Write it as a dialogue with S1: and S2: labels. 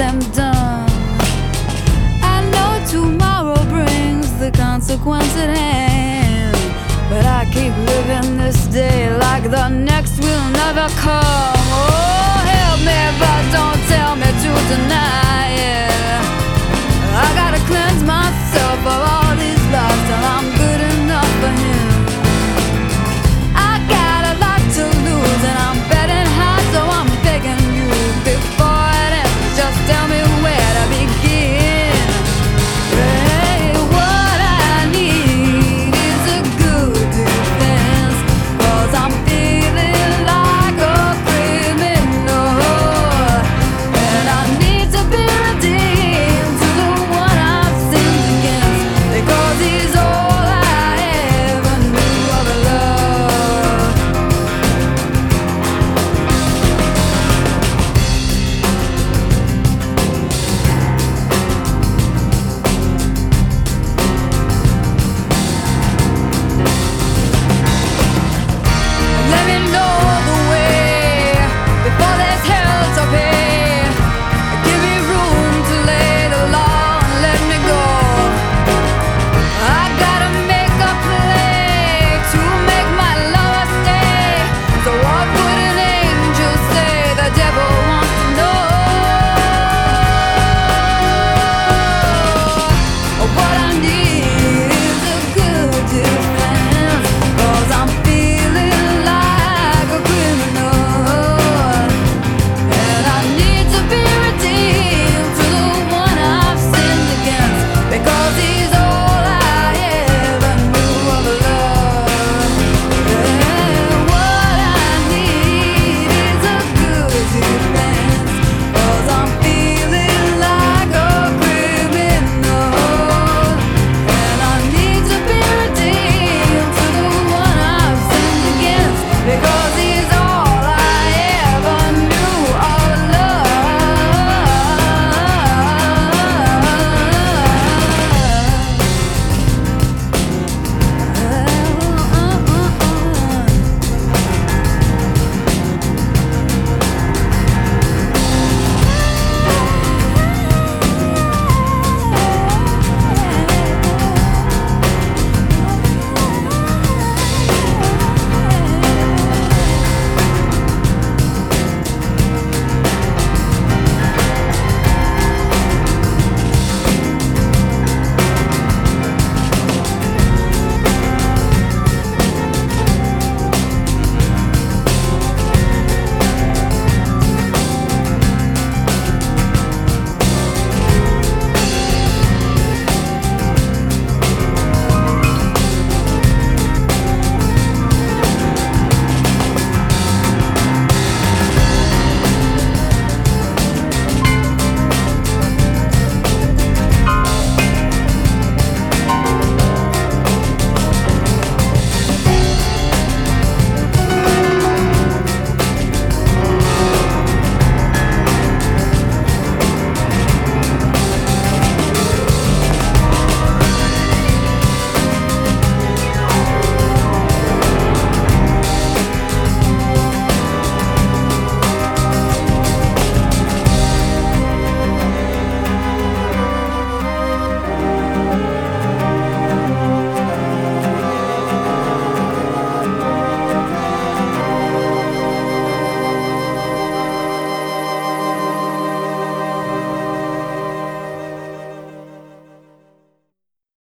S1: them done. I know tomorrow brings the consequence at hand, but I keep living this day like the next will never come. Oh, help me, but don't tell me to deny.